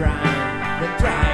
rhyme, the pride.